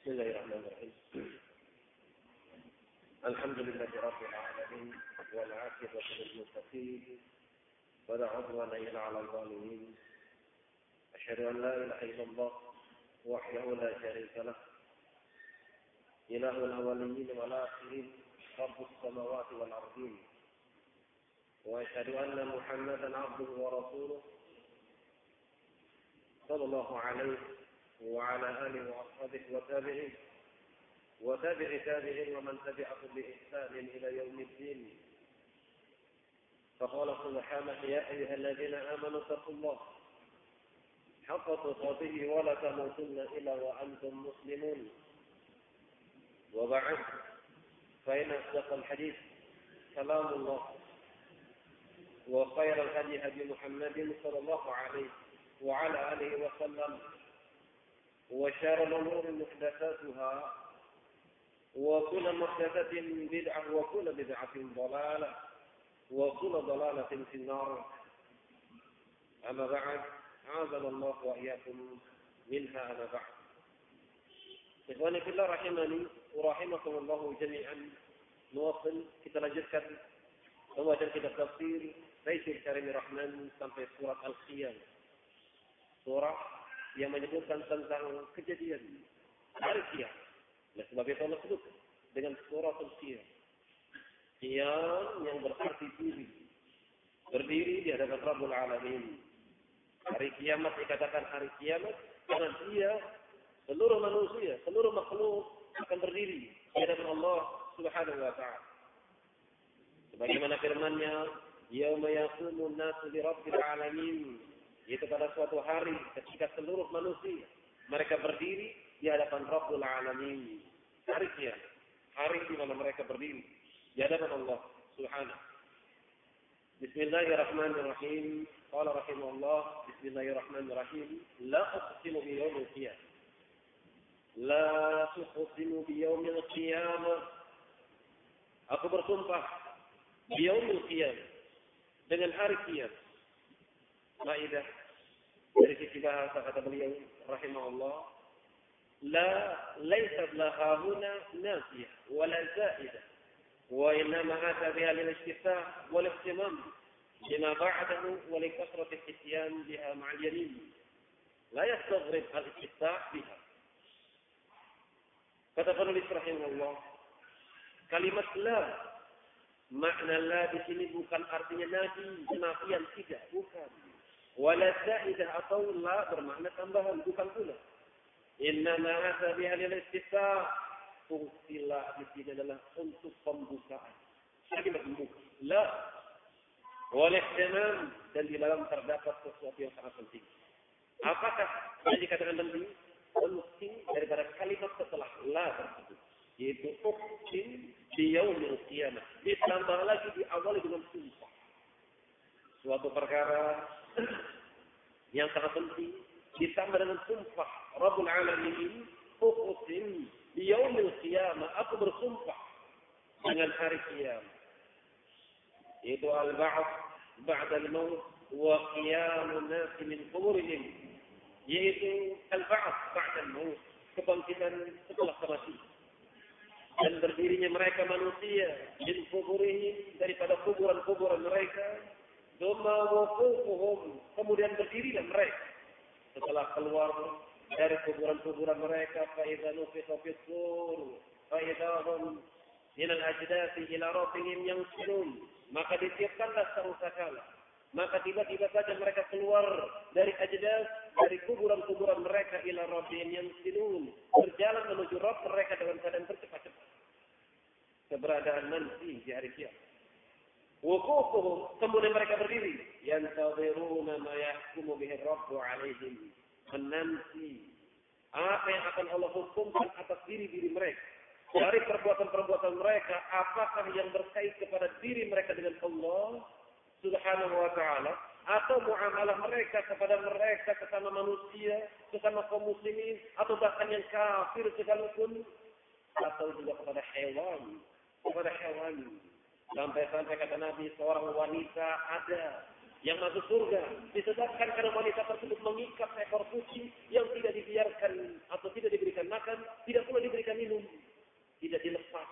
بسم الله الرحمن الرحيم. الحمد لله رب العالمين والعاقبة للمتقين ولا عدوان إلا على الظالمين. أشهد أن لا إله إلا الله وحده لا شريك له. إله الأولين والآخرين رب السماوات والأرضين. وأشهد أن محمدا عبده ورسوله صلى الله عليه وعلى آله وأصحابه وتابعين وتابع تابعين ومن تبعهم بإحسان إلى يوم الدين. فقال سبحانه يا أيها الذين آمنوا اتقوا الله حق تقاته ولا تموتن إلا وأنتم مسلمون. وبعد فإن أصدق الحديث كلام الله. وخير الهدي هدي محمد صلى الله عليه وعلى آله وسلم. وشار الأمور محدثاتها وكل محدثة بدعة وكل بدعة ضلالة وكل ضلالة في النار أما بعد عاذنا الله وإياكم منها أما بعد إخواني في الله رحمني ورحمكم الله جميعا نواصل kita lanjutkan pembacaan kitab tafsir Taisir Karim Rahman sampai surat Al-Qiyam. Surah yang menyebutkan tentang kejadian hari kiamat. Nah, sebab itu Allah dengan surah Al-Qiyam. Qiyam yang berarti diri. Berdiri di hadapan Rabbul Alamin. Hari kiamat dikatakan hari kiamat karena dia seluruh manusia, seluruh makhluk akan berdiri di hadapan Allah Subhanahu wa taala. Sebagaimana firman-Nya, "Yauma yaqumun nasu li rabbil alamin." Itu pada suatu hari ketika seluruh manusia mereka berdiri di hadapan Rabbul Alamin. Hari kiamat. Hari di mana mereka berdiri di hadapan Allah Subhanahu. Bismillahirrahmanirrahim. Qala rahimahullah, Bismillahirrahmanirrahim. La uqsimu bi yawmil qiyamah. La uqsimu bi yawmil qiyamah. Aku bersumpah bi yawmil qiyamah. Dengan hari kiamat. Maidah dari sisi bahasa kata beliau rahimahullah. La laysat laha huna nasiyah wala zaidah wa innama ata biha lil istifah wal ihtimam. Lima ba'dahu wa li kasrati al biha ma'al yamin la yastaghrib al istifah biha. Kata penulis rahimahullah kalimat la makna la di sini bukan artinya nabi kenafian tidak bukan Wala zaidah atau la bermakna tambahan, bukan pula. Innama asa biha lil istifta. Fungsi la di sini adalah untuk pembukaan. Lagi membuka. La. Wal ihtimam dan di dalam terdapat sesuatu yang sangat penting. Apakah yang dikatakan penting? Penting daripada kalimat setelah la tersebut. Yaitu uksin di yaumil qiyamah. Ditambah lagi diawali dengan sumpah. Suatu perkara yang sangat penting ditambah dengan sumpah Rabbul Alamin uqsim di yaumil qiyamah aku bersumpah dengan hari kiamat itu al-ba'th ba'da al-maut wa qiyamun nas min quburihim yaitu al-ba'th ba'da al-maut kebangkitan setelah kematian dan berdirinya mereka manusia min quburihim daripada kuburan-kuburan mereka Duma wukufuhum. Kemudian berdirilah mereka. Setelah keluar dari kuburan-kuburan mereka. Fa'idha nufiqa fitsur. Fa'idha hum minal ajdati ila rabbihim yang sinun. Maka disiapkanlah sarusakala. Maka tiba-tiba saja mereka keluar dari ajdas, dari kuburan-kuburan mereka ila rabbihim yang sinun. Berjalan menuju Rabb mereka dengan keadaan bercepat-cepat. Keberadaan nanti di hari kiamat. Wukufuhum, kemudian mereka berdiri. Yantadhiruna ma yahkumu bihi Rabbu alaihim. Menanti apa yang akan Allah hukumkan atas diri-diri mereka. Dari perbuatan-perbuatan mereka, apakah yang berkait kepada diri mereka dengan Allah subhanahu wa ta'ala. Atau muamalah mereka kepada mereka, sesama manusia, sesama kaum muslimin, atau bahkan yang kafir sekalipun. Atau juga kepada hewan. Kepada hewan Sampai-sampai kata Nabi, seorang wanita ada yang masuk surga disebabkan karena wanita tersebut mengikat seekor kucing yang tidak dibiarkan atau tidak diberikan makan, tidak pula diberikan minum, tidak dilepas,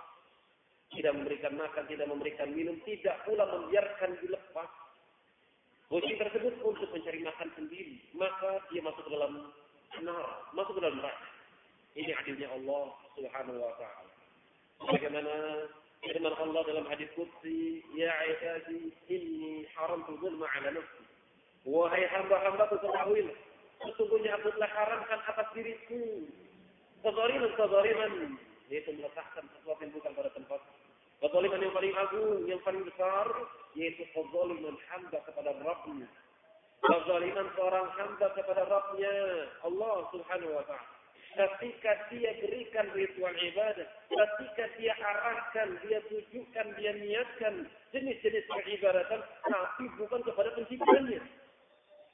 tidak memberikan makan, tidak memberikan minum, tidak pula membiarkan dilepas. Kucing tersebut untuk mencari makan sendiri, maka dia masuk ke dalam neraka, masuk ke dalam neraka. Ini adilnya Allah Subhanahu wa taala. Bagaimana firman Allah dalam hadis qudsi, "Ya ibadi, inni haramtu dzulma 'ala nafsi." Wahai hamba-hambaku ketahuilah, sesungguhnya aku telah haramkan atas diriku kezaliman kezaliman yaitu meletakkan sesuatu yang bukan pada tempat. Kezaliman yang paling agung, yang paling besar, yaitu kezaliman hamba kepada Rabbnya. Kezaliman seorang hamba kepada Rabbnya, Allah subhanahu wa ta'ala ketika dia berikan ritual ibadah, ketika dia arahkan, dia tujukan, dia niatkan jenis-jenis peribadatan, tapi bukan kepada penciptanya.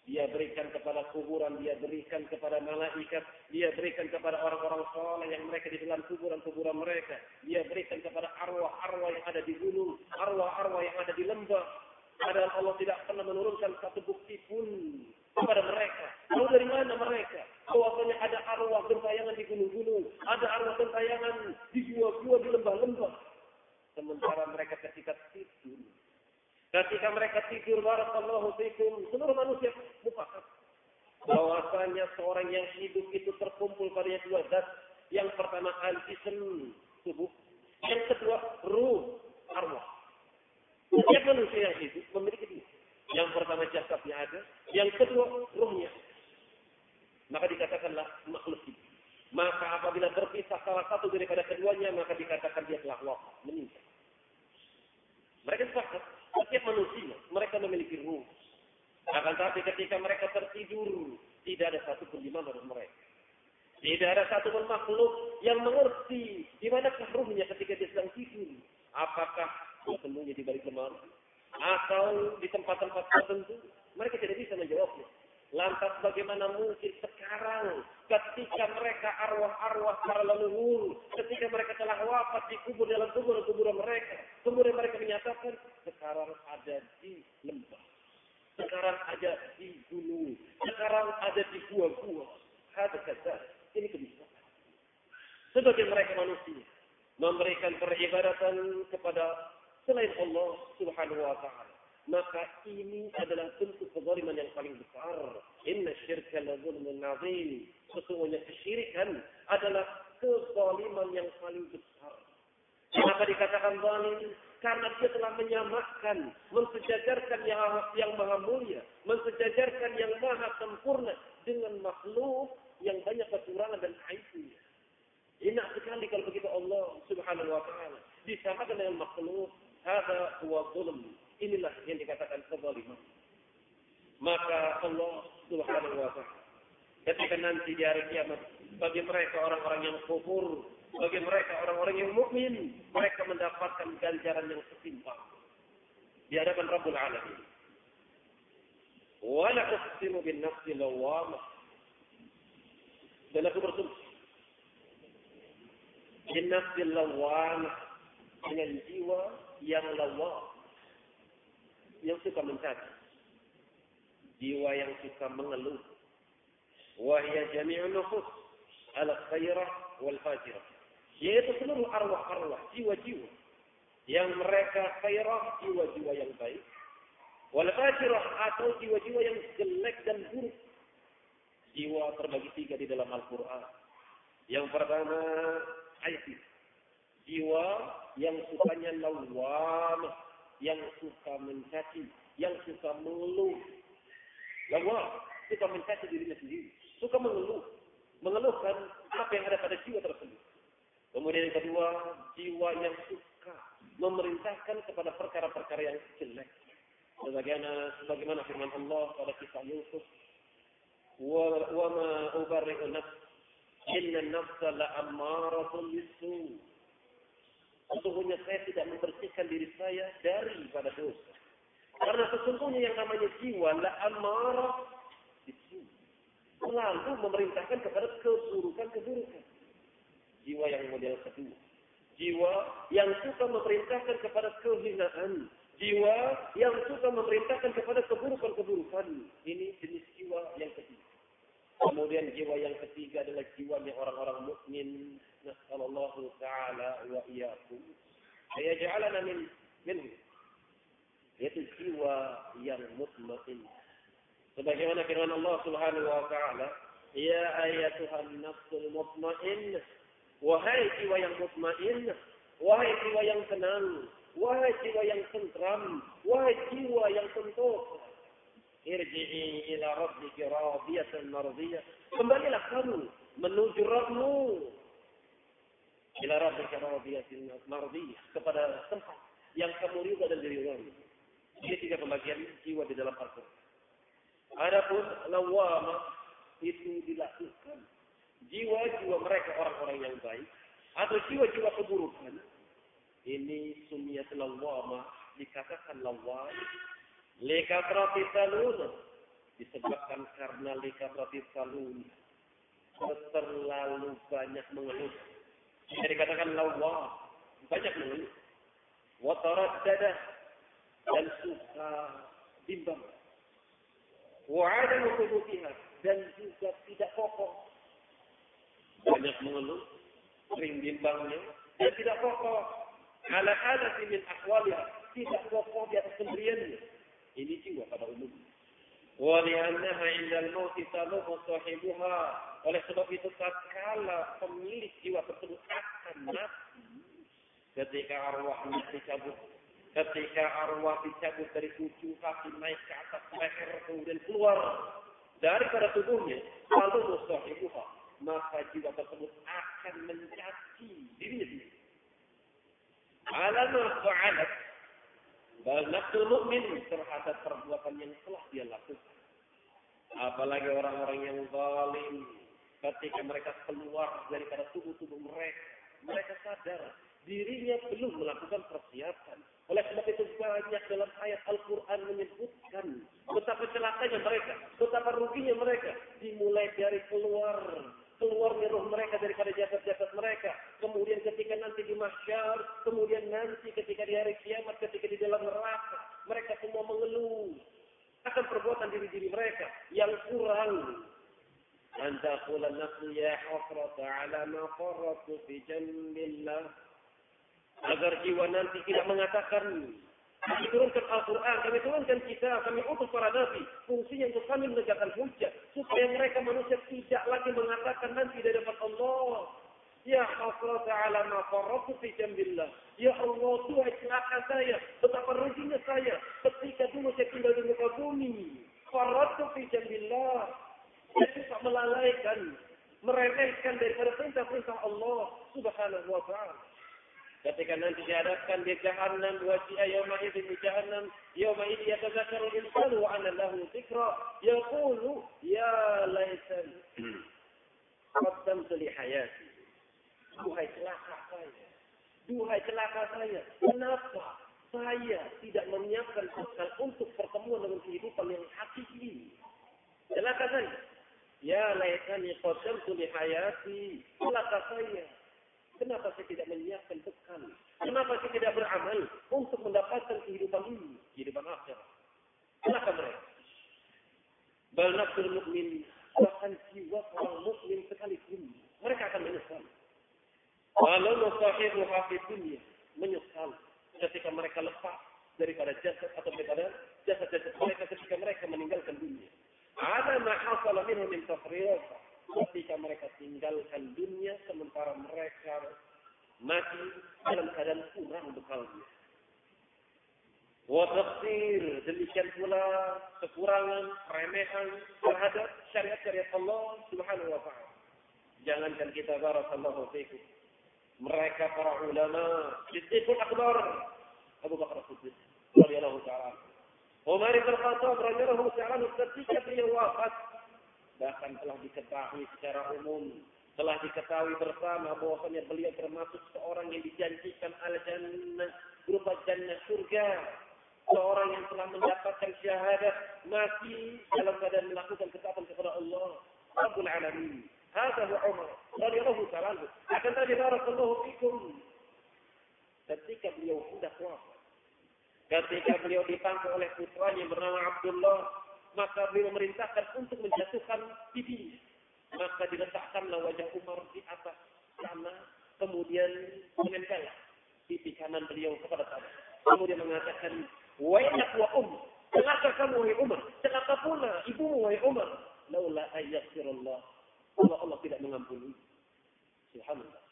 Dia berikan kepada kuburan, dia berikan kepada malaikat, dia berikan kepada orang-orang soleh yang mereka di dalam kuburan-kuburan mereka. Dia berikan kepada arwah-arwah yang ada di gunung, arwah-arwah yang ada di lembah. Padahal Allah tidak pernah menurunkan satu bukti pun kepada mereka. Tahu dari mana mereka? Bahwasanya ada arwah gentayangan di gunung-gunung, ada arwah gentayangan di gua-gua di lembah-lembah. Sementara mereka ketika tidur, ketika mereka tidur, barakallahu fikum, seluruh manusia mufakat. Bahwasanya seorang yang hidup itu terkumpul padanya dua zat. Yang pertama al-jism, tubuh. Yang kedua ruh, arwah. Setiap manusia yang hidup memiliki dua. Yang pertama jasadnya ada, yang kedua ruhnya. Maka dikatakanlah makhluk hidup. Maka apabila berpisah salah satu daripada keduanya, maka dikatakan dia telah wafat, meninggal. Mereka sepakat, setiap manusia, mereka memiliki ruh. Akan tapi ketika mereka tertidur, tidak ada satu pun di mana mereka. Tidak ada satu pun makhluk yang mengerti di mana ruhnya ketika dia sedang tidur. Apakah bersembunyi di balik lemari? atau di tempat-tempat tertentu, mereka tidak bisa menjawabnya. Lantas bagaimana mungkin sekarang ketika mereka arwah-arwah para leluhur, ketika mereka telah wafat di kubur dalam kubur-kubur mereka, kemudian mereka menyatakan sekarang ada di lembah, sekarang ada di gunung, sekarang ada di gua-gua. Ada kata, ini kebiasaan. Sebagai mereka manusia, memberikan peribadatan kepada selain Allah Subhanahu wa taala. Maka ini adalah bentuk kezaliman yang paling besar. Inna syirka la zulmun azim. Sesungguhnya kesyirikan adalah kezaliman yang paling besar. Kenapa dikatakan zalim? Karena dia telah menyamakan, mensejajarkan yang, yang maha mulia, mensejajarkan yang maha sempurna dengan makhluk yang banyak kekurangan dan aibnya. Enak sekali kalau begitu Allah subhanahu wa ta'ala disamakan dengan makhluk Hada huwa zulm. Inilah yang dikatakan kezaliman. Maka Allah Subhanahu wa taala ketika nanti di hari kiamat bagi mereka orang-orang yang kufur, bagi mereka orang-orang yang mukmin, mereka mendapatkan ganjaran yang setimpal di hadapan Rabbul Alamin. Wa la uqsimu bin nafsi lawwamah. Dan aku bersumpah bin nafsi lawwamah dengan jiwa yang lawa, yang suka mencari, jiwa yang suka mengeluh. Wahya jami'un nufus ala khairah wal fajirah. Yaitu seluruh arwah-arwah, jiwa-jiwa. Yang mereka khairah, jiwa-jiwa yang baik. Wal fajirah atau jiwa-jiwa yang jelek dan buruk. Jiwa terbagi tiga di dalam Al-Quran. Yang pertama, ayat jiwa yang sukanya lawam, yang suka mencaci, yang suka mengeluh. Lawam, suka mencaci dirinya sendiri, suka mengeluh, mengeluhkan apa yang ada pada jiwa tersebut. Kemudian yang kedua, jiwa yang suka memerintahkan kepada perkara-perkara yang jelek. Sebagaimana, sebagaimana firman Allah pada kisah Yusuf, ubarri'u nafs, inna nafsa la'ammaratun bisu' Sesungguhnya saya tidak membersihkan diri saya dari pada dosa. Karena sesungguhnya yang namanya jiwa la amarah itu selalu memerintahkan kepada keburukan-keburukan. Jiwa yang model kedua. Jiwa yang suka memerintahkan kepada kehinaan. Jiwa yang suka memerintahkan kepada keburukan keburukan. Ini jenis jiwa yang ketiga. Kemudian jiwa yang ketiga adalah jiwanya orang-orang mukmin. Nasallallahu taala wa iyyakum. Ayaj'alana min minhu. Yaitu jiwa yang mutmain. Sebagaimana firman Allah Subhanahu wa taala, "Ya ayatuhan nafsul mutmain." Wahai jiwa yang mutmain, wahai jiwa yang tenang, wahai jiwa yang tentram, wahai jiwa yang tentu. Irji'i ila rabbiki radiyatan mardiyah. Kembalilah kamu menuju Rabbmu. Ila rabbika radiyatan mardiyah. Kepada tempat yang kamu ridha dan diridhai. Ini tiga pembagian jiwa di dalam Al-Quran. Adapun lawama itu dilakukan. Jiwa-jiwa mereka orang-orang yang baik. Atau jiwa-jiwa keburukan. Ini sumiyat lawama. Dikatakan lawam Likatrati salun. Disebabkan karena likatrati salun. Terlalu banyak mengeluh. Bisa dikatakan lawa. Banyak mengeluh. Watarat dadah. Dan suka bimbang. Wa'ada mutubutiha. Dan juga tidak kokoh. Banyak mengeluh. Sering bimbangnya. Dan tidak kokoh. Ala hadati min akwaliha. Tidak kokoh di atas pemberiannya ini jiwa pada umumnya. Waliannaha indal mauti taluhu sahibuha. Oleh sebab itu tatkala pemilik jiwa tersebut akan mati ketika arwahnya dicabut ketika arwah dicabut dari tujuh kaki naik ke atas leher kemudian keluar daripada tubuhnya lalu sahibuha maka jiwa tersebut akan mencaci dirinya sendiri. Alamah fa'alat Bal nafsul mukmin terhadap perbuatan yang telah dia lakukan. Apalagi orang-orang yang zalim ketika mereka keluar daripada tubuh-tubuh mereka, mereka sadar dirinya belum melakukan persiapan. Oleh sebab itu banyak dalam ayat Al-Quran menyebutkan betapa celakanya mereka, betapa ruginya mereka. Dimulai dari keluar keluarnya roh mereka daripada jasad-jasad mereka. Kemudian ketika nanti di mahsyar, kemudian nanti ketika di hari kiamat, ketika di dalam neraka, mereka semua mengeluh akan perbuatan diri-diri mereka yang kurang. Qula nafsu ya hasrata ala ma farratu fi jambillah. Agar jiwa nanti tidak mengatakan kami turunkan Al-Quran, kami turunkan kita, kami utus para nabi. Fungsinya untuk kami menegakkan hujah. Supaya mereka manusia tidak lagi mengatakan nanti dari depan Allah. Ya hasrat ala ma fi jambillah. Ya Allah, Tuhan celaka saya. Betapa ruginya saya. Ketika dulu saya tinggal di muka bumi. Farratu fi jambillah. Saya suka melalaikan. Meremehkan daripada perintah-perintah Allah subhanahu wa ta'ala. Ketika nanti dihadapkan di jahannam wasi'a yawma idin di jahannam yawma idin yatazakaru insanu wa anna lahu zikra yaqulu ya laitan qaddamtu li hayati. Duhai celaka saya. Duhai celaka saya. Kenapa saya tidak menyiapkan bekal untuk pertemuan dengan kehidupan yang hakiki? Celaka saya. Ya laitani qaddamtu li hayati. Celaka saya Kenapa saya tidak menyiapkan bekal? Kenapa saya tidak beramal untuk mendapatkan kehidupan ini, kehidupan akhirat? Kenapa mereka? Bal nafsul mukmin bahkan jiwa orang mukmin sekalipun mereka akan menyesal. Walau musahibu hafi dunia menyesal ketika mereka lepas daripada jasad atau daripada jasad-jasad mereka ketika mereka meninggalkan dunia. Ada mahasala minhum min tafriyah ketika mereka tinggalkan dunia sementara mereka mati dalam keadaan kurang bekalnya. Wadaksir demikian pula kekurangan, remehan terhadap syariat-syariat Allah Subhanahu wa taala. Jangankan kita barakallahu fikum. Mereka para ulama, Siddiqul Akbar, Abu Bakar Siddiq radhiyallahu taala. Umar bin Khattab radhiyallahu taala ketika beliau wafat, bahkan telah diketahui secara umum, telah diketahui bersama bahwasanya beliau termasuk seorang yang dijanjikan al-jannah berupa jannah surga. Seorang yang telah mendapatkan syahadat mati dalam keadaan melakukan ketaatan kepada Allah Rabbul Alamin. Hada huwa Umar radhiyallahu ta'ala Akan tadi barakallahu fikum. Ketika beliau sudah wafat, ketika beliau dipanggil oleh putranya bernama Abdullah maka beliau memerintahkan untuk menjatuhkan pipi. Maka diletakkanlah wajah Umar di atas sana, kemudian menempel pipi kanan beliau kepada tanah. Kemudian mengatakan, Wainak wa um, celaka kamu wahai Umar, celaka pula ibumu wahai Umar. Laula ayyaghfirullah. Allah Allah tidak mengampuni. Subhanallah.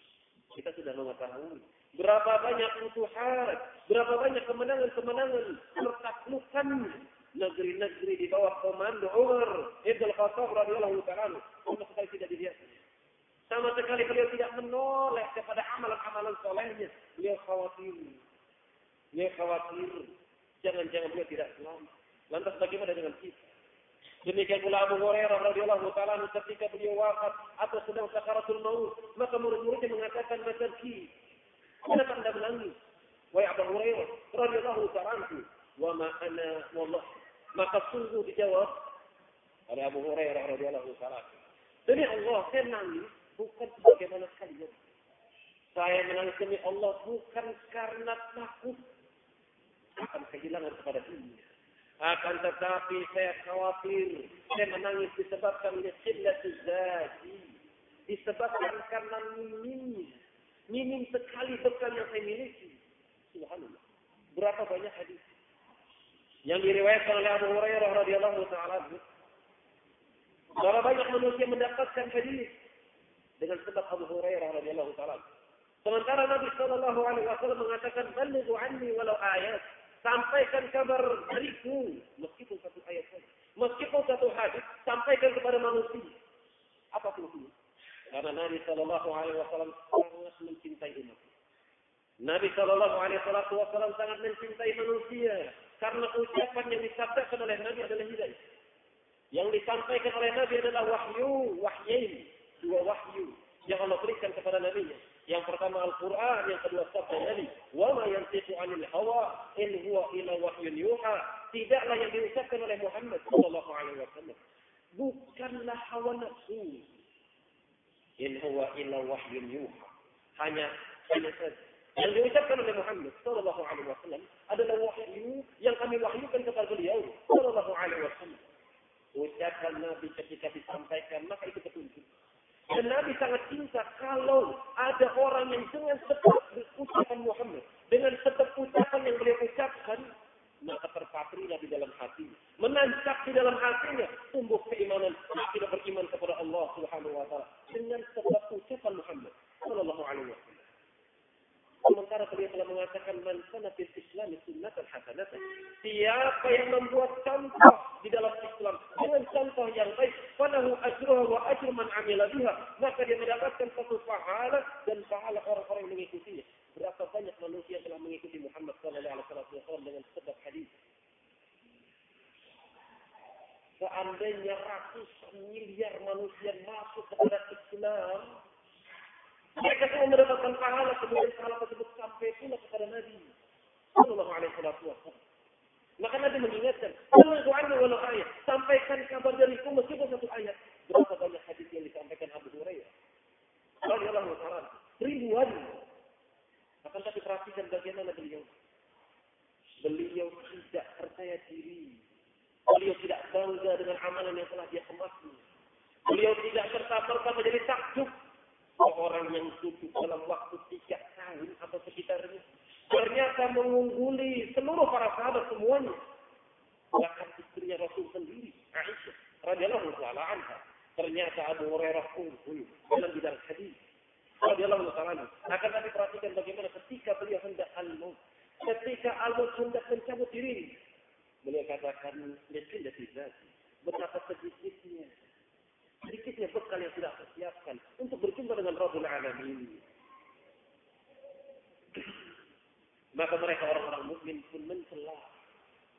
Kita sudah mengetahui berapa banyak futuhat, berapa banyak kemenangan-kemenangan di bawah komando Umar Ibn Khattab radhiyallahu taala sama sekali tidak dilihat. Sama sekali beliau tidak menoleh kepada amalan-amalan solehnya. Beliau khawatir. Beliau khawatir. Jangan-jangan beliau tidak selamat. Lantas bagaimana dengan kita? Demikian pula Abu Hurairah radhiyallahu taala ketika beliau wafat atau sedang sakaratul maut, maka murid-muridnya mengatakan "Matarki, kenapa Anda menangis?" Wahai Abu Hurairah radhiyallahu taala "Wa ma ana wallah." Maka sungguh dijawab oleh Abu Hurairah radhiyallahu taala. Demi Allah, saya menangis bukan sebagaimana kalian. Saya menangis demi Allah bukan karena takut akan kehilangan kepada dunia akan tetapi saya khawatir, saya menangis disebabkan liqillatul zati. Disebabkan karena minim, minim sekali bekal yang saya miliki. Subhanallah. Berapa banyak hadis yang diriwayatkan oleh Abu Hurairah radhiyallahu taala Berapa banyak manusia mendapatkan hadis dengan sebab Abu Hurairah radhiyallahu taala. Sementara Nabi Shallallahu alaihi wasallam mengatakan, "Ballighu anni walau ayat." Sampaikan kabar dariku. Meskipun satu ayat saja. Meskipun satu hadis. Sampaikan kepada manusia. Apa fungsinya? Karena Nabi Shallallahu Alaihi Wasallam sangat mencintai umat. Nabi Shallallahu Alaihi Wasallam sangat mencintai manusia. Karena ucapan yang disampaikan oleh Nabi adalah hidayah. Yang disampaikan oleh Nabi adalah wahyu, wahyain, dua wahyu yang Allah berikan kepada Nabi. Yang pertama Al-Quran, yang kedua sabda Nabi. Wa ma yantiqu anil hawa in huwa ila wahyun yuha. Tidaklah yang diucapkan oleh Muhammad sallallahu alaihi wasallam. Bukanlah hawa nafsu. In huwa ila wahyun yuha. Hanya hanya saja. Yang diucapkan oleh Muhammad sallallahu alaihi wasallam adalah wahyu yang kami wahyukan kepada beliau sallallahu alaihi wasallam. Ucapan Nabi ketika disampaikan maka itu petunjuk. Dan Nabi sangat cinta kalau ada orang yang dengan sebab ucapan Muhammad, dengan sebab ucapan yang beliau ucapkan, maka terpatrilah di dalam hati. Menancap di dalam hatinya, tumbuh keimanan, tidak beriman kepada Allah Subhanahu wa taala dengan sebab ucapan Muhammad sallallahu alaihi wasallam. Sementara beliau telah mengatakan man sana fil Islam sunnatan hasanatan. Siapa yang membuat contoh di dalam Islam dengan contoh yang baik, falahu ajruha wa ajru man amila biha, maka dia mendapatkan satu pahala dan pahala orang-orang yang mengikutinya. Berapa banyak manusia telah mengikuti Muhammad sallallahu alaihi wasallam dengan sebab hadis. Seandainya ratusan miliar manusia masuk kepada Islam, mereka semua mendapatkan pahala, kemudian pahala tersebut sampai pula kepada Nabi. Sallallahu alaihi wasallam. Maka Nabi mengingatkan, "Qul anni walau ayat." Sampaikan kabar dariku meskipun satu ayat. Berapa banyak hadis yang disampaikan Abu Hurairah? Radhiyallahu taala. Ribuan. Akan tapi perhatikan bagaimana beliau. Beliau tidak percaya diri. Beliau tidak bangga dengan amalan yang telah dia kemasnya. Beliau tidak serta-merta menjadi takjub Seorang yang duduk dalam waktu tiga tahun atau sekitarnya. Ternyata mengungguli seluruh para sahabat semuanya. Bahkan istrinya Rasul sendiri, Aisyah, radhiyallahu taala anha. Ternyata Abu Hurairah unggul dalam bidang hadis. Radhiyallahu taala Akan tapi perhatikan bagaimana ketika beliau hendak al-maut. Ketika al-maut hendak mencabut diri. Beliau katakan, Lihat tidak Betapa sedikitnya sedikitnya bekal yang sudah aku siapkan untuk berjumpa dengan Rabbul Alamin. Maka mereka orang-orang mukmin pun mencela,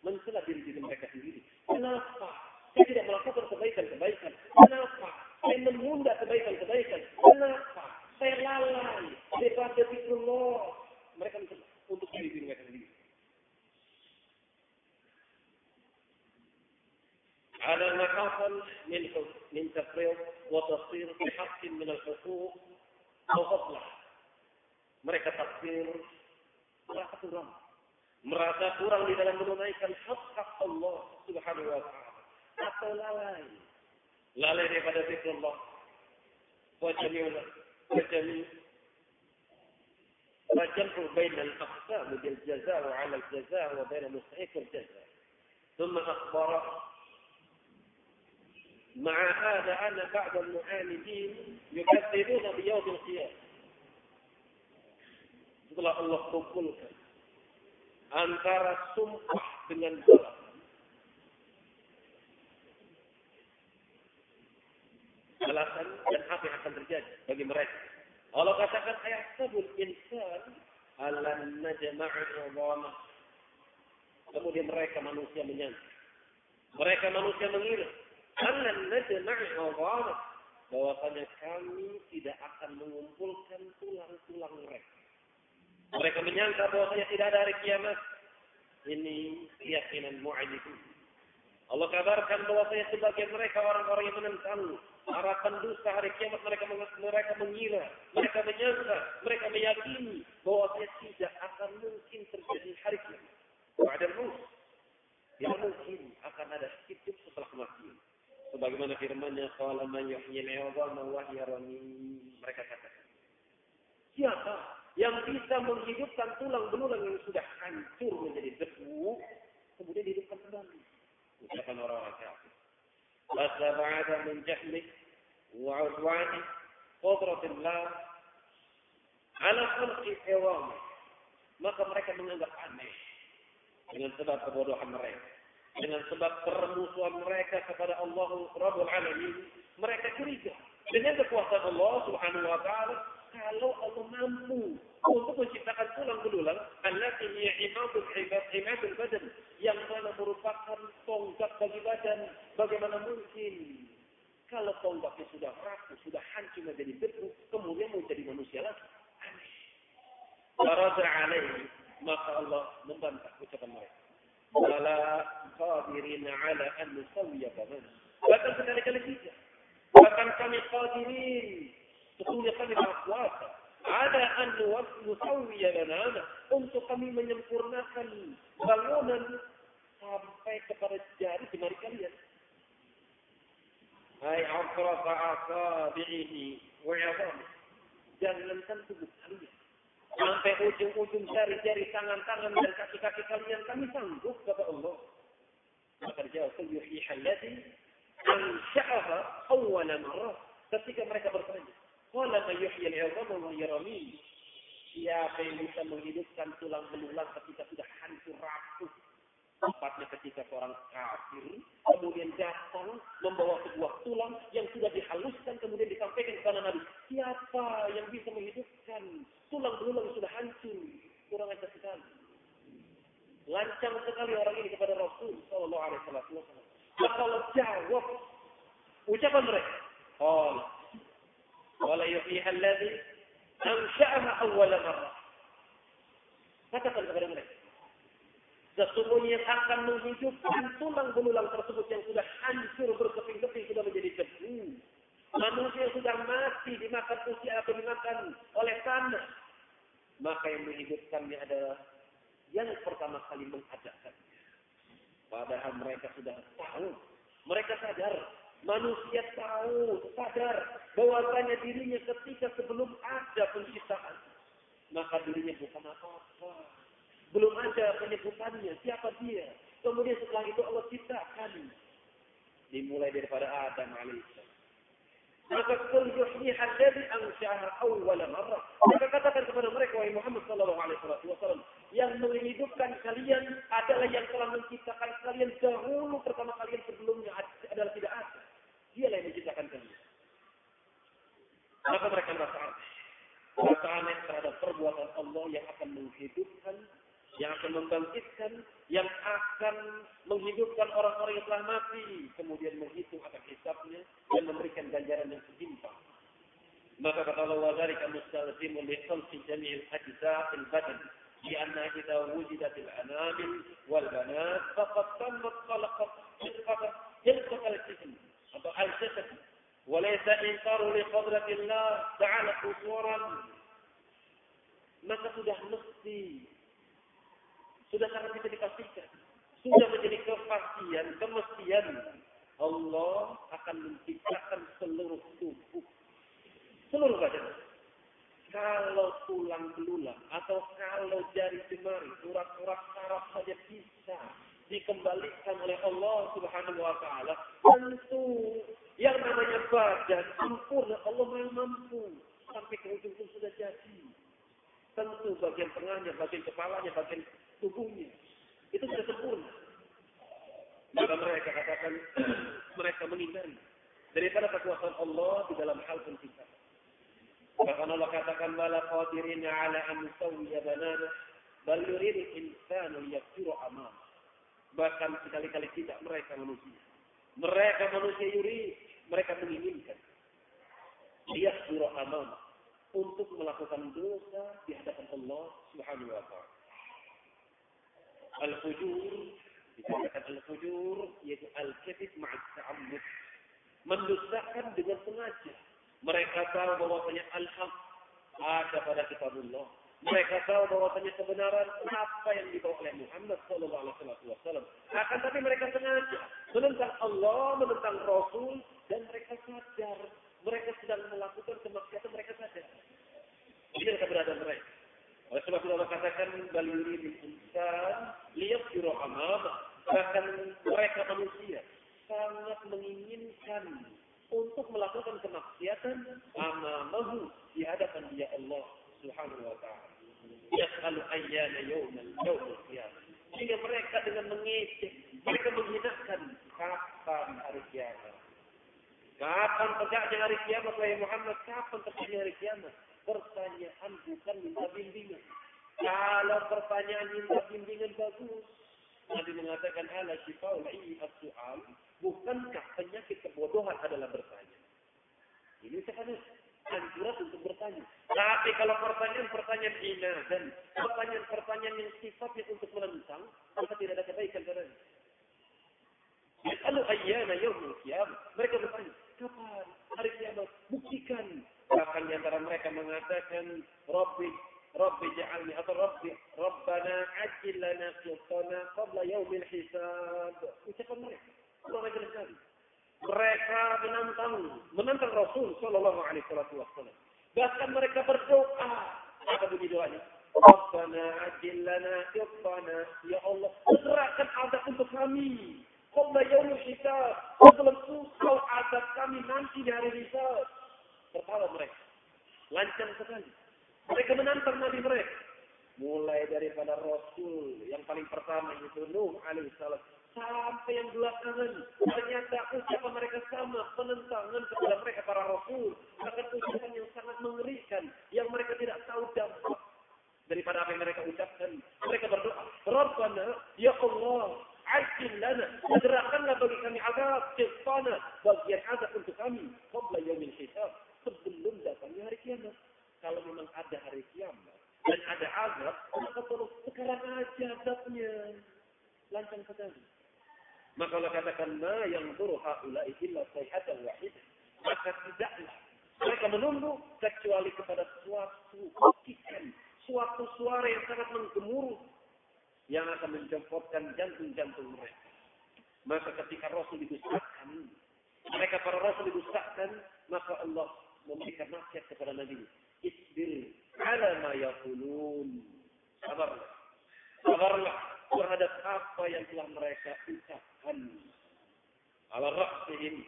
mencela diri diri mereka sendiri. Kenapa? Saya tidak melakukan kebaikan-kebaikan. Kenapa? Saya menunda kebaikan-kebaikan. Kenapa? Saya lalai daripada Allah, Mereka mencela untuk diri diri mereka sendiri. Ada nakasan min من تفريط وتصير بحق من الحقوق أو مصلحة mereka tafsir merasa kurang merasa kurang di dalam menunaikan hak-hak Allah subhanahu wa ta'ala atau lalai lalai daripada zikrullah wa jami'ul wa jami' wa jam'u bain al-aqsam bil jazaa' 'ala al-jazaa' wa bain mustahiq al-jazaa' ثم أخبر مع هذا أن بعض المعاندين يكذبون بيوم القيامة setelah Allah kumpulkan antara sumpah dengan balas. Balasan dan apa yang akan terjadi bagi mereka. Allah katakan ayat sabul insan alan najma'a Kemudian mereka manusia menyangka. Mereka manusia mengira alan najma'a bahwasanya kami tidak akan mengumpulkan tulang-tulang mereka. Mereka menyangka bahwasanya tidak ada hari kiamat. Ini keyakinan mu'adidin. Allah kabarkan bahwasanya sebagian mereka orang-orang yang menentang harapan dusta hari kiamat mereka mereka mengira, mereka menyangka, mereka meyakini bahwasanya tidak akan mungkin terjadi hari kiamat. Ada maut. Yang mungkin akan ada hidup setelah kematian. Sebagaimana firman-Nya, "Qala man yuhyil 'idhama wa Mereka katakan, siapa yang bisa menghidupkan tulang belulang yang sudah hancur menjadi debu, kemudian dihidupkan kembali. Ucapan orang-orang kafir. Min jahlik wa udwani qudratillah ala khalqi ewam. Maka mereka menganggap aneh dengan sebab kebodohan mereka. Dengan sebab permusuhan mereka kepada Allah Rabbul Alamin, mereka curiga dengan kekuasaan Allah Subhanahu wa taala kalau Allah mampu untuk menciptakan tulang belulang, allati hiya imadul ibad imadul badan yang mana merupakan tonggak bagi badan, bagaimana mungkin kalau tonggaknya sudah rapuh, sudah hancur menjadi debu, kemudian menjadi manusia lagi? Aneh. Alaihi, maka Allah membantah ucapan mereka. Wala qadirina ala an nusawwiya banana. Bahkan sekali-kali tidak. Bahkan kami qadirin Sesungguhnya kami maha kuasa. Ada an nusawiya banana untuk kami menyempurnakan bangunan sampai kepada jari jemari kalian. Hai akrafa asabihi wa Jangankan tubuh kalian. Sampai ujung-ujung jari-jari tangan-tangan dan kaki-kaki kalian kami sanggup kata Allah. Jawab yuhiha alladhi ansha'aha awwala marrah. Ketika mereka bertanya, Qala man yuhyi al-'idhama wa hiya Siapa yang bisa menghidupkan tulang belulang ketika sudah hancur rapuh? Tempatnya ketika seorang kafir kemudian datang membawa sebuah tulang yang sudah dihaluskan kemudian disampaikan kepada Nabi. Siapa yang bisa menghidupkan tulang belulang sudah hancur? Kurang ajar sekali. Lancang sekali orang ini kepada Rasul Sallallahu Alaihi Wasallam. Allah jawab ucapan mereka. Oh, wala yuhyiha alladhi ansha'aha awwala marrah. Katakan kepada mereka. Sesungguhnya akan menghidupkan tulang belulang tersebut yang sudah hancur berkeping-keping sudah menjadi debu. Manusia sudah mati dimakan usia atau dimakan oleh tanah. Maka yang menghidupkannya adalah yang pertama kali mengajakkannya. Padahal mereka sudah tahu. Mereka sadar Manusia tahu, sadar bahwasanya dirinya ketika sebelum ada penciptaan, maka dirinya bukan apa-apa. Belum ada penyebutannya, siapa dia. Kemudian setelah itu Allah ciptakan. Dimulai daripada Adam alaihissalam. Maka kul yuhyiha alladhi ansyaha awwala marrah. Maka katakan kepada mereka wahai Muhammad sallallahu alaihi wasallam, yang menghidupkan kalian adalah yang telah menciptakan kalian dahulu pertama kalian sebelumnya adalah tidak ada. Dialah yang menciptakan kalian. Maka mereka merasa aneh. Merasa aneh terhadap perbuatan Allah yang akan menghidupkan, yang akan membangkitkan, yang akan menghidupkan orang-orang yang telah mati, kemudian menghitung akan hisabnya dan memberikan ganjaran yang setimpal. Maka kata Allah, وَذَلِكَ مُسْتَلْزِمٌ لِخَلْقِ جَمِيعِ الْأَجْزَاءِ الْبَدَنِ لأن إذا وجدت الأنامل والبنات فقد تمت خلقت خلقة الجسم atau al-jasad walaysa inkaru li qadratillah ta'ala usuran maka sudah mesti sudah sangat bisa dipastikan sudah menjadi kepastian kemestian Allah akan menciptakan seluruh tubuh. Seluruh badan. Kalau tulang belulang atau kalau jari jemari, urat-urat saraf saja bisa dikembalikan oleh Allah Subhanahu wa taala. Tentu yang namanya badan sempurna Allah yang mampu sampai ke ujung pun sudah jadi. Tentu bagian tengahnya, bagian kepalanya, bagian tubuhnya itu sudah sempurna. Maka mereka katakan mereka menghindari daripada kekuasaan Allah di dalam hal penciptaan. Bahkan Allah katakan wala qadirina ala an nusawwiya banana bal yuridu insanu liyakfuru amam. Bahkan sekali-kali tidak mereka manusia. Mereka manusia yuri, mereka menginginkan. Liyakfuru amam untuk melakukan dosa di hadapan Allah Subhanahu wa taala. Al-fujur dikatakan al-fujur yaitu al-kadhib ma'a ta'ammud. Mendustakan dengan sengaja mereka tahu bahwasanya al-haq ada pada kitabullah. Mereka tahu bahwasanya kebenaran apa yang dibawa oleh Muhammad sallallahu alaihi wasallam. Akan tapi mereka sengaja menentang Allah, menentang Rasul dan mereka sadar mereka sedang melakukan kemaksiatan mereka sadar. Ini keberadaan mereka. Oleh sebab itu Allah katakan bal yuridul insan liyaqdiru amama. Bahkan mereka manusia sangat menginginkan untuk melakukan kemaksiatan amamahu di hadapan dia Allah Subhanahu wa taala. Yas'alu ayyana yawmal yawmal qiyamah. Sehingga mereka dengan mengejek, mereka menghinakan kapan hari kiamat. Kapan tegaknya hari kiamat, wahai Muhammad? Kapan tegaknya hari kiamat? Pertanyaan bukan minta bimbingan. Kalau pertanyaan minta bimbingan bagus, Nabi mengatakan ala as-su'al Bukankah penyakit kebodohan adalah bertanya? Ini sekarang anjuran untuk bertanya. Tapi kalau pertanyaan-pertanyaan hina dan pertanyaan-pertanyaan yang sifatnya untuk menentang, maka tidak ada kebaikan padanya. Qiyamah. Mereka bertanya, kapan hari kiamat? Buktikan. Bahkan di antara mereka mengatakan, Rabbi Rabbi ja'alni atau Rabbi Rabbana ajil lana qitana qabla yaumil hisab. Ucapan mereka. Allah sekali. Mereka menantang, menantang Rasul Shallallahu Alaihi Wasallam. Bahkan mereka berdoa. Apa bunyi doanya? Rabbana ajillana iqtana. Ya Allah, segerakan adab untuk kami. Qabla yaumul hisab. Sebelum kau adab kami nanti di hari hisab. Tertawa mereka. Lancang sekali. Mereka menantang Nabi mereka. Mulai daripada Rasul yang paling pertama itu Nuh alaihissalam sampai yang belakangan ternyata ucapan mereka sama penentangan kepada mereka para rasul bahkan ucapan yang sangat mengerikan yang mereka tidak tahu dampak daripada apa yang mereka ucapkan mereka berdoa Rabbana ya Allah ajil lana segerakanlah bagi kami azab ciptana bagian azab untuk kami qabla yaumil hisab sebelum datangnya hari kiamat kalau memang ada hari kiamat dan ada azab maka perlu sekarang aja azabnya lancang sekali maka Allah katakan, Ma yang turu haulai illa sayhatan wahidah. Maka tidaklah mereka menunggu kecuali kepada suatu kikan, suatu suara yang sangat menggemuruh yang akan menjemputkan jantung-jantung mereka. Maka ketika Rasul didustakan, mereka para Rasul didustakan, maka Allah memberikan nasihat kepada Nabi. Isbir ala ma yaqulun. Sabarlah. Sabarlah terhadap apa yang telah mereka ucapkan. Ala ra'sihim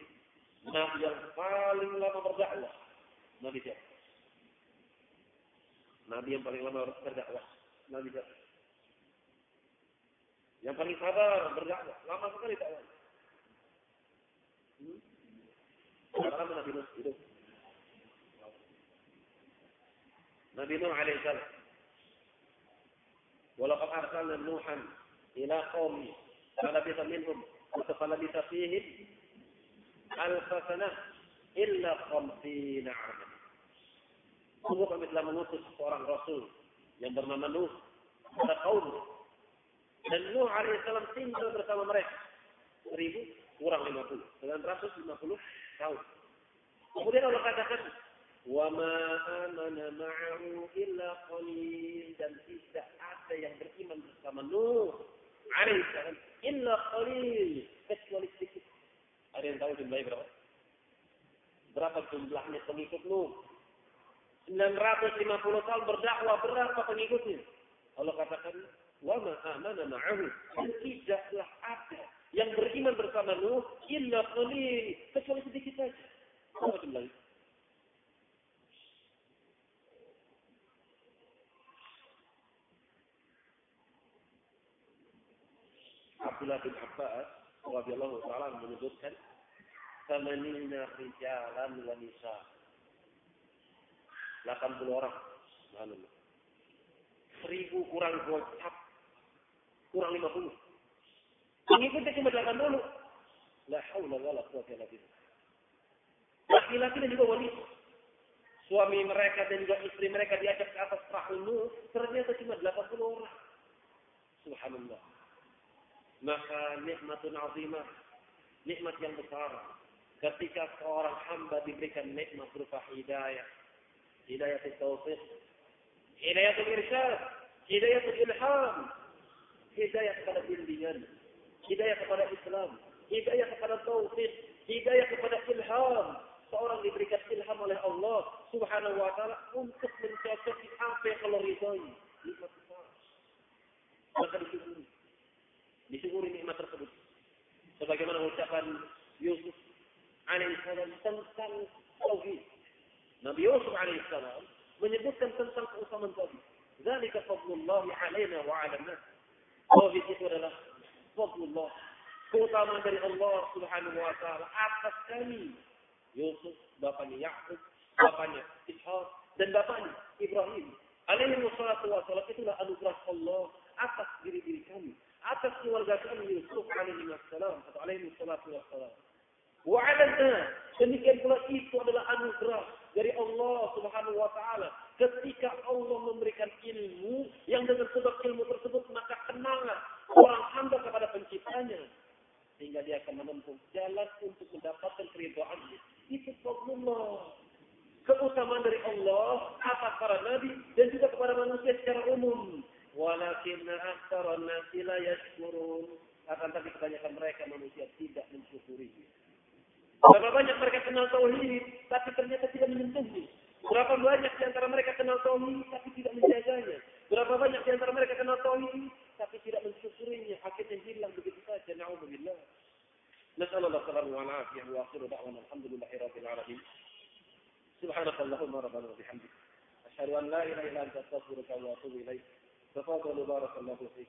Nabi yang paling lama berdakwah. Nabi siapa? Nabi yang paling lama berdakwah. Nabi siapa? Yang paling sabar berdakwah. Lama sekali dakwah. Hmm? Berapa Nabi Nuh? Nabi Nuh alaihissalam. Walaqad arsalna Nuhan ila qaumi falabitha minhum wa falabitha fihim alfa sanah illa khamsina aman. Sungguh kami telah mengutus seorang rasul yang bernama Nuh kepada kaum Dan Nuh alaihissalam tinggal bersama mereka. Seribu kurang lima puluh. Dengan ratus lima puluh tahun. Kemudian Allah katakan, Wama amana ma'ahu illa qalil dan tidak ada yang beriman bersama Nuh alaihissalam illa qalil kecuali sedikit. Ada yang tahu jumlahnya berapa? Berapa jumlahnya pengikut Nuh? 950 tahun berdakwah berapa pengikutnya? Allah katakan wama amana ma'ahu dan tidaklah ada yang beriman bersama Nuh illa qalil kecuali sedikit saja. Apa jumlahnya? Abdullah bin Abbas radhiyallahu taala menyebutkan Samanina rijalan wa nisa. 80 orang. Subhanallah. Seribu kurang gocap. Kurang 50. Pengikutnya cuma 80. La haula wa la quwata illa billah. Laki-laki dan juga wanita. Suami mereka dan juga istri mereka diajak ke atas perahu ternyata cuma 80 orang. Subhanallah. Maka nikmatun azimah, nikmat yang besar. Ketika seorang hamba diberikan nikmat berupa hidayah, hidayah taufik, hidayah irsyad, hidayah ilham, hidayah kepada bimbingan, hidayah kepada Islam, hidayah kepada taufik, hidayah kepada ilham. Seorang diberikan ilham oleh Allah Subhanahu wa taala untuk mencocoki apa yang Allah besar. Maka disyukuri. Nikmat tersebut. Sebagaimana ucapan Yusuf alaihissalam tentang tauhid. Nabi Yusuf alaihissalam menyebutkan tentang keutamaan tauhid. Zalika fadlullah alaina wa ala nas. Tauhid itu adalah fadlullah. Keutamaan dari Allah subhanahu wa ta'ala atas kami. Yusuf, bapaknya Yakub, bapaknya Ishaq, dan bapaknya Ibrahim. Alaihi wassalatu wassalam itulah anugerah Allah atas diri-diri kami. Atas keluarga kami Yusuf alaihi wassalam atau alaihi wassalatu wassalam. Wa demikian pula itu adalah anugerah dari Allah Subhanahu wa taala. Ketika Allah memberikan ilmu yang dengan sebab ilmu tersebut maka kenallah orang hamba kepada penciptanya sehingga dia akan menempuh jalan untuk mendapatkan keridhaan. Itu Allah. Keutamaan dari Allah atas para nabi dan juga kepada manusia secara umum. Walakin aktsaran nasi la yashkurun. Akan tapi kebanyakan mereka manusia tidak mensyukurinya. Berapa banyak mereka kenal tauhid, tapi ternyata tidak menyentuhnya. Berapa banyak di antara mereka kenal tauhid, tapi tidak menjaganya. Berapa banyak di antara mereka kenal tauhid, tapi tidak mensyukurinya. Akhirnya hilang begitu saja. Na'udzubillah. Nasallallahu alaihi wa sallam wa akhiru da'wana alhamdulillahi rabbil alamin. سبحانك اللهم ربنا وبحمدك أشهد أن لا إله إلا أنت أستغفرك وأتوب إليك تفضل بارك الله فيك.